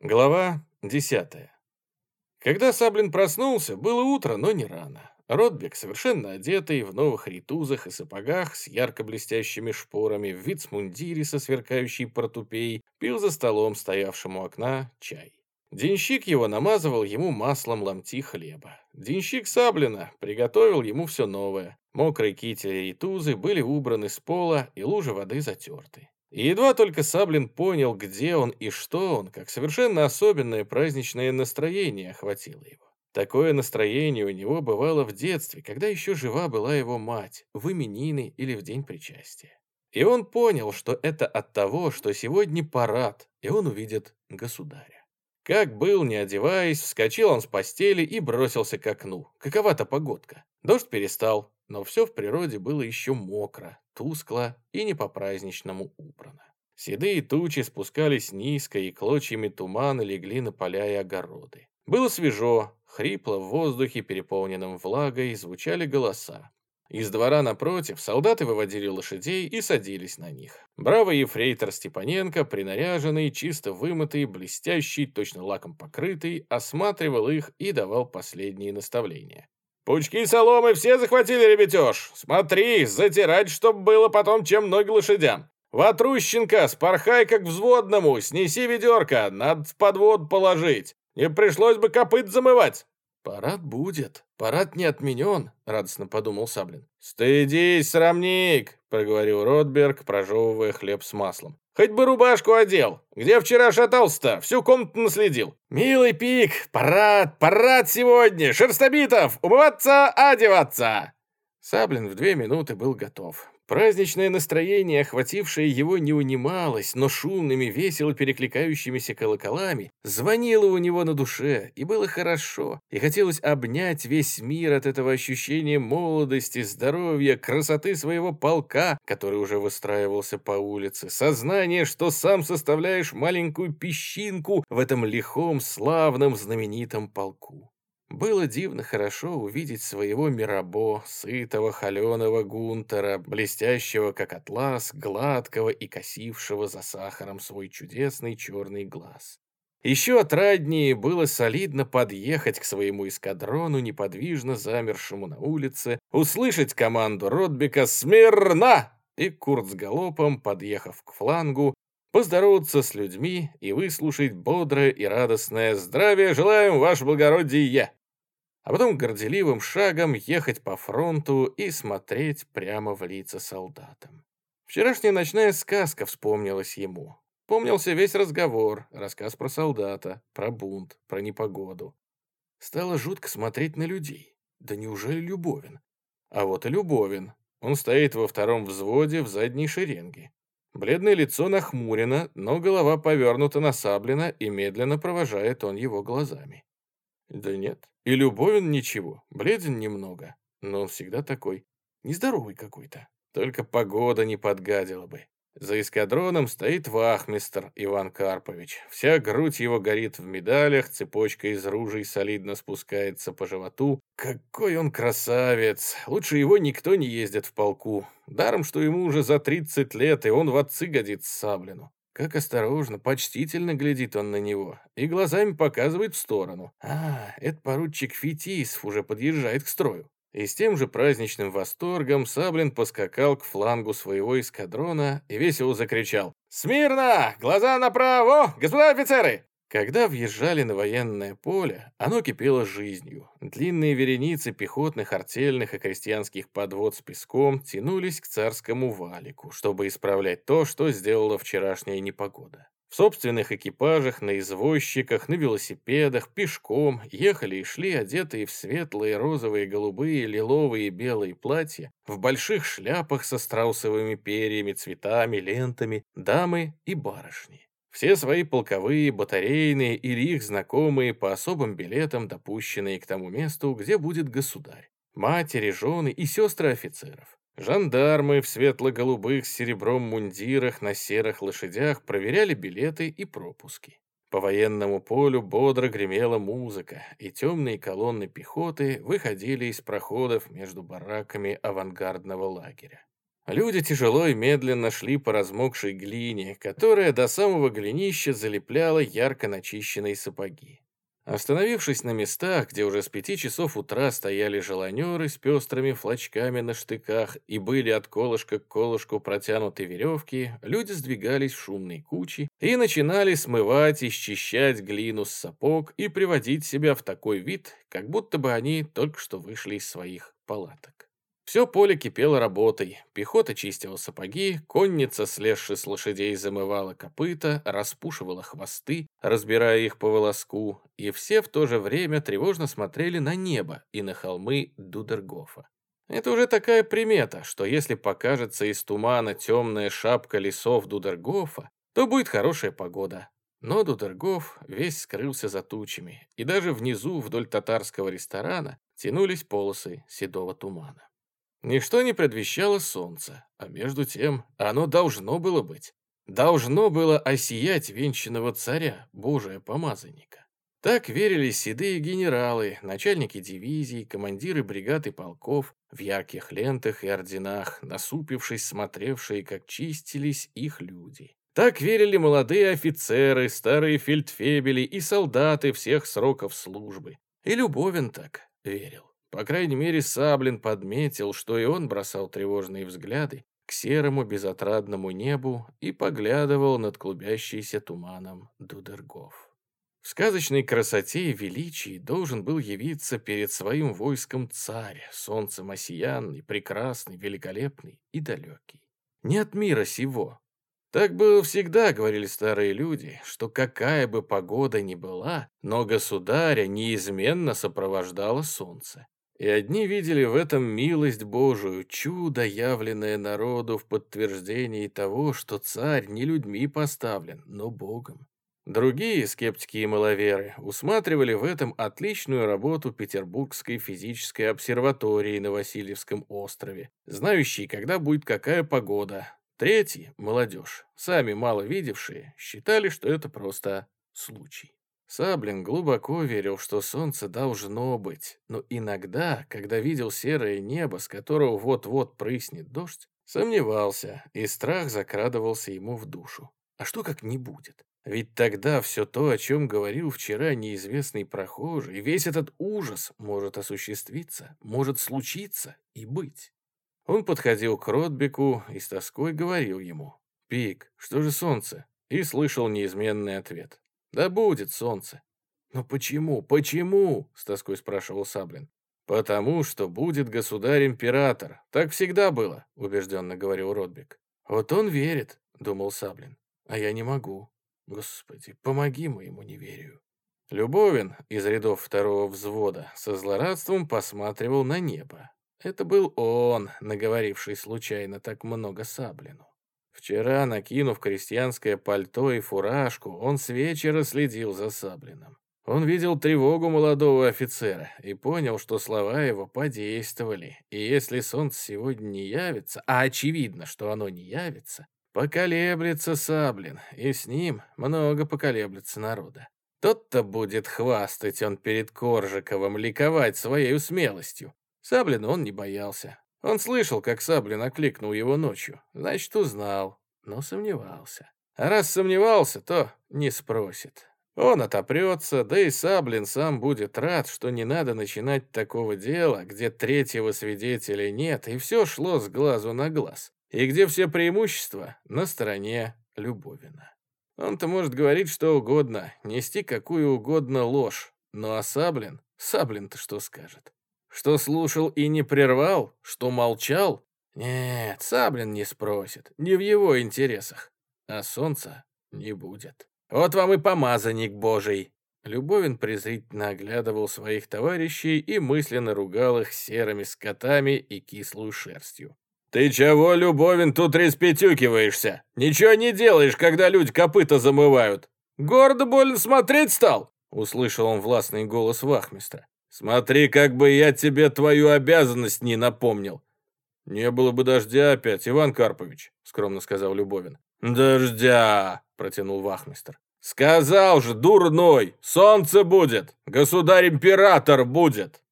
Глава 10. Когда Саблин проснулся, было утро, но не рано. Ротбек, совершенно одетый, в новых ритузах и сапогах, с ярко блестящими шпорами, в вицмундире со сверкающей портупеей, пил за столом, стоявшим у окна, чай. Денщик его намазывал ему маслом ломти хлеба. Денщик Саблина приготовил ему все новое. Мокрые кители и ритузы были убраны с пола, и лужи воды затерты. И едва только Саблин понял, где он и что он, как совершенно особенное праздничное настроение охватило его. Такое настроение у него бывало в детстве, когда еще жива была его мать, в именины или в день причастия. И он понял, что это от того, что сегодня парад, и он увидит государя. Как был, не одеваясь, вскочил он с постели и бросился к окну. Какова-то погодка. Дождь перестал, но все в природе было еще мокро, тускло и не по-праздничному убрано. Седые тучи спускались низко, и клочьями тумана легли на поля и огороды. Было свежо, хрипло в воздухе, переполненном влагой, звучали голоса. Из двора напротив солдаты выводили лошадей и садились на них. Бравый ефрейтор Степаненко, принаряженный, чисто вымытый, блестящий, точно лаком покрытый, осматривал их и давал последние наставления. Пучки соломы все захватили, ребятеж. Смотри, затирать, чтоб было потом, чем ноги лошадям. Ватрущенко, спорхай как взводному, снеси ведерко, надо в подвод положить. Не пришлось бы копыт замывать. Парад будет, парад не отменен, радостно подумал Саблин. Стыдись, срамник, проговорил Ротберг, прожевывая хлеб с маслом. Хоть бы рубашку одел. Где вчера шатался-то? Всю комнату наследил. Милый пик, парад, парад сегодня. Шерстобитов, умываться, одеваться. Саблин в две минуты был готов. Праздничное настроение, охватившее его, не унималось, но шумными, весело перекликающимися колоколами звонило у него на душе, и было хорошо, и хотелось обнять весь мир от этого ощущения молодости, здоровья, красоты своего полка, который уже выстраивался по улице, сознание, что сам составляешь маленькую песчинку в этом лихом, славном, знаменитом полку. Было дивно хорошо увидеть своего Мирабо, сытого холеного гунтера, блестящего как атлас, гладкого и косившего за сахаром свой чудесный черный глаз. Еще отраднее было солидно подъехать к своему эскадрону, неподвижно замершему на улице, услышать команду Ротбека «Смирно!» и Курт с галопом, подъехав к флангу, поздороваться с людьми и выслушать бодрое и радостное «Здравия желаем, ваше благородие!» А потом горделивым шагом ехать по фронту и смотреть прямо в лица солдатам. Вчерашняя ночная сказка вспомнилась ему. Помнился весь разговор, рассказ про солдата, про бунт, про непогоду. Стало жутко смотреть на людей. Да неужели Любовин? А вот и Любовин. Он стоит во втором взводе в задней шеренге. Бледное лицо нахмурено, но голова повернута на Саблина, и медленно провожает он его глазами. Да нет, и Любовин ничего, бледен немного, но он всегда такой, нездоровый какой-то. Только погода не подгадила бы. За эскадроном стоит вахмистр Иван Карпович. Вся грудь его горит в медалях, цепочка из ружей солидно спускается по животу. Какой он красавец! Лучше его никто не ездит в полку. Даром, что ему уже за 30 лет, и он в отцы годится Саблину. Как осторожно, почтительно глядит он на него и глазами показывает в сторону. А, это поручик Фетисов уже подъезжает к строю. И с тем же праздничным восторгом Саблин поскакал к флангу своего эскадрона и весело закричал «Смирно! Глаза направо! Господа офицеры! Когда въезжали на военное поле, оно кипело жизнью. Длинные вереницы пехотных, артельных и крестьянских подвод с песком тянулись к царскому валику, чтобы исправлять то, что сделала вчерашняя непогода. В собственных экипажах, на извозчиках, на велосипедах, пешком ехали и шли одетые в светлые, розовые, голубые, лиловые и белые платья, в больших шляпах со страусовыми перьями, цветами, лентами, дамы и барышни. Все свои полковые, батарейные или их знакомые по особым билетам, допущенные к тому месту, где будет государь. Матери, жены и сестры офицеров. Жандармы в светло-голубых с серебром мундирах на серых лошадях проверяли билеты и пропуски. По военному полю бодро гремела музыка, и темные колонны пехоты выходили из проходов между бараками авангардного лагеря. Люди тяжело и медленно шли по размокшей глине, которая до самого голенища залепляла ярко начищенные сапоги. Остановившись на местах, где уже с пяти часов утра стояли желанеры с пестрыми флачками на штыках и были от колышка к колышку протянуты веревки, люди сдвигались в шумные кучи и начинали смывать и счищать глину с сапог и приводить себя в такой вид, как будто бы они только что вышли из своих палаток. Все поле кипело работой. Пехота чистила сапоги, конница, слезши с лошадей, замывала копыта, распушивала хвосты, разбирая их по волоску, и все в то же время тревожно смотрели на небо и на холмы Дудергофа. Это уже такая примета, что если покажется из тумана темная шапка лесов Дудергофа, то будет хорошая погода. Но Дудергоф весь скрылся за тучами, и даже внизу, вдоль татарского ресторана, тянулись полосы седого тумана. Ничто не предвещало солнца, а между тем оно должно было быть. Должно было осиять венчанного царя, божия помазанника. Так верили седые генералы, начальники дивизий, командиры бригад и полков, в ярких лентах и орденах, насупившись, смотревшие, как чистились их люди. Так верили молодые офицеры, старые фельдфебели и солдаты всех сроков службы. И Любовин так верил. По крайней мере, Саблин подметил, что и он бросал тревожные взгляды к серому безотрадному небу и поглядывал над клубящийся туманом Дудергов. В сказочной красоте и величии должен был явиться перед своим войском царь, солнцем осиянный, прекрасный, великолепный и далекий. Не от мира сего. Так было всегда, говорили старые люди, что какая бы погода ни была, но государя неизменно сопровождало солнце. И одни видели в этом милость Божию, чудо, явленное народу в подтверждении того, что царь не людьми поставлен, но Богом. Другие, скептики и маловеры, усматривали в этом отличную работу Петербургской физической обсерватории на Васильевском острове, знающей, когда будет какая погода. Третьи, молодежь, сами мало видевшие, считали, что это просто случай. Саблин глубоко верил, что солнце должно быть, но иногда, когда видел серое небо, с которого вот-вот прыснет дождь, сомневался, и страх закрадывался ему в душу. А что как не будет? Ведь тогда все то, о чем говорил вчера неизвестный прохожий, весь этот ужас может осуществиться, может случиться и быть. Он подходил к Ротбеку и с тоской говорил ему «Пик, что же солнце?» и слышал неизменный ответ да будет солнце. Но почему, почему? С тоской спрашивал Саблин. Потому что будет государь-император. Так всегда было, убежденно говорил Ротбек. Вот он верит, думал Саблин. А я не могу. Господи, помоги моему неверию. Любовин из рядов второго взвода со злорадством посматривал на небо. Это был он, наговоривший случайно так много Саблину. Вчера, накинув крестьянское пальто и фуражку, он с вечера следил за Саблиным. Он видел тревогу молодого офицера и понял, что слова его подействовали, и если солнце сегодня не явится, а очевидно, что оно не явится, поколеблется Саблин, и с ним много поколеблется народа. Тот-то будет хвастать он перед Коржиковым, ликовать своей смелостью. Саблин он не боялся. Он слышал, как Саблин окликнул его ночью, значит, узнал, но сомневался. А раз сомневался, то не спросит. Он отопрется, да и Саблин сам будет рад, что не надо начинать такого дела, где третьего свидетеля нет, и все шло с глазу на глаз, и где все преимущества на стороне Любовина. Он-то может говорить что угодно, нести какую угодно ложь, но а Саблин, Саблин-то что скажет? Что слушал и не прервал? Что молчал? Нет, Саблин не спросит, не в его интересах. А солнца не будет. Вот вам и помазанник божий. Любовин презрительно оглядывал своих товарищей и мысленно ругал их серыми скотами и кислую шерстью. «Ты чего, Любовин, тут респетюкиваешься? Ничего не делаешь, когда люди копыта замывают. Гордо больно смотреть стал?» Услышал он властный голос вахмистра. Смотри, как бы я тебе твою обязанность не напомнил. Не было бы дождя опять, Иван Карпович, скромно сказал Любовин. Дождя, протянул вахмистр. Сказал же, дурной, солнце будет, государь-император будет.